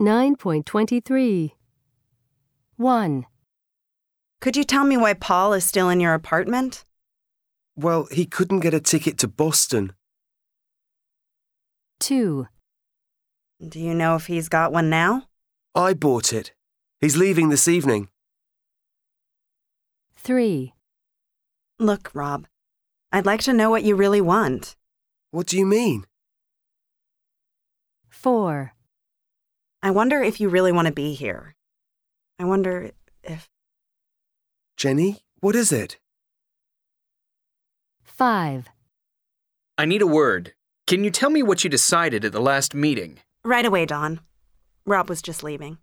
9.23 1. Could you tell me why Paul is still in your apartment? Well, he couldn't get a ticket to Boston. 2. Do you know if he's got one now? I bought it. He's leaving this evening. 3. Look, Rob, I'd like to know what you really want. What do you mean? 4. I wonder if you really want to be here. I wonder if. Jenny, what is it? 5. I need a word. Can you tell me what you decided at the last meeting? Right away, Don. Rob was just leaving.